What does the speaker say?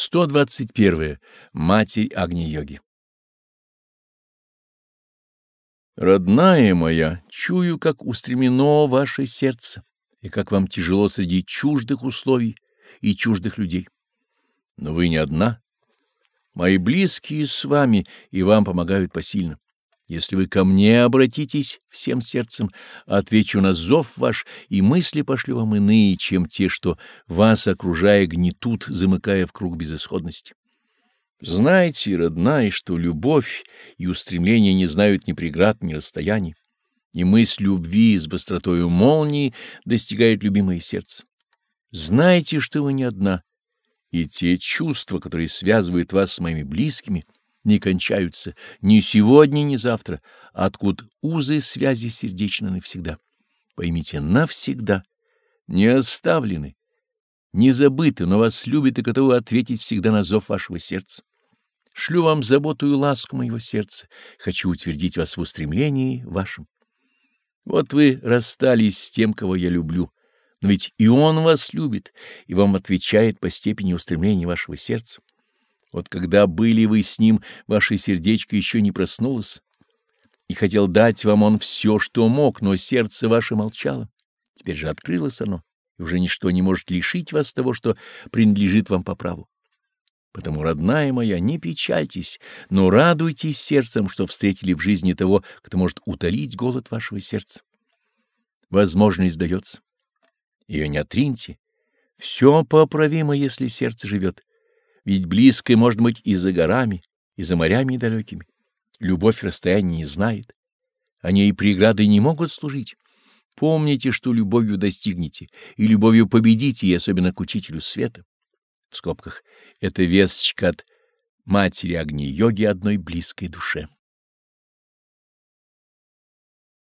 121. Матерь Агни-йоги Родная моя, чую, как устремлено ваше сердце, и как вам тяжело среди чуждых условий и чуждых людей. Но вы не одна. Мои близкие с вами и вам помогают посильно. Если вы ко мне обратитесь всем сердцем, отвечу на зов ваш, и мысли пошлю вам иные, чем те, что вас, окружая, гнетут, замыкая в круг безысходности. Знайте, родная, что любовь и устремление не знают ни преград, ни расстояний, и мысль любви с быстротою молнии достигает любимое сердце. Знайте, что вы не одна, и те чувства, которые связывают вас с моими близкими — не кончаются ни сегодня, ни завтра, откуда узы связи сердечны навсегда. Поймите, навсегда, не оставлены, не забыты, но вас любят и готовы ответить всегда на зов вашего сердца. Шлю вам заботу и ласку моего сердца, хочу утвердить вас в устремлении вашем. Вот вы расстались с тем, кого я люблю, но ведь и он вас любит, и вам отвечает по степени устремления вашего сердца. Вот когда были вы с ним, ваше сердечко еще не проснулось, и хотел дать вам он все, что мог, но сердце ваше молчало. Теперь же открылось оно, и уже ничто не может лишить вас того, что принадлежит вам по праву. Потому, родная моя, не печальтесь, но радуйтесь сердцем, что встретили в жизни того, кто может утолить голод вашего сердца. Возможность дается. Ее не отриньте. Все поправимо, если сердце живет. Ведь близкое может быть и за горами, и за морями далекими. Любовь расстояния не знает. Они и преграды не могут служить. Помните, что любовью достигнете, и любовью победите, и особенно к учителю света. В скобках это весточка от матери огни йоги одной близкой душе.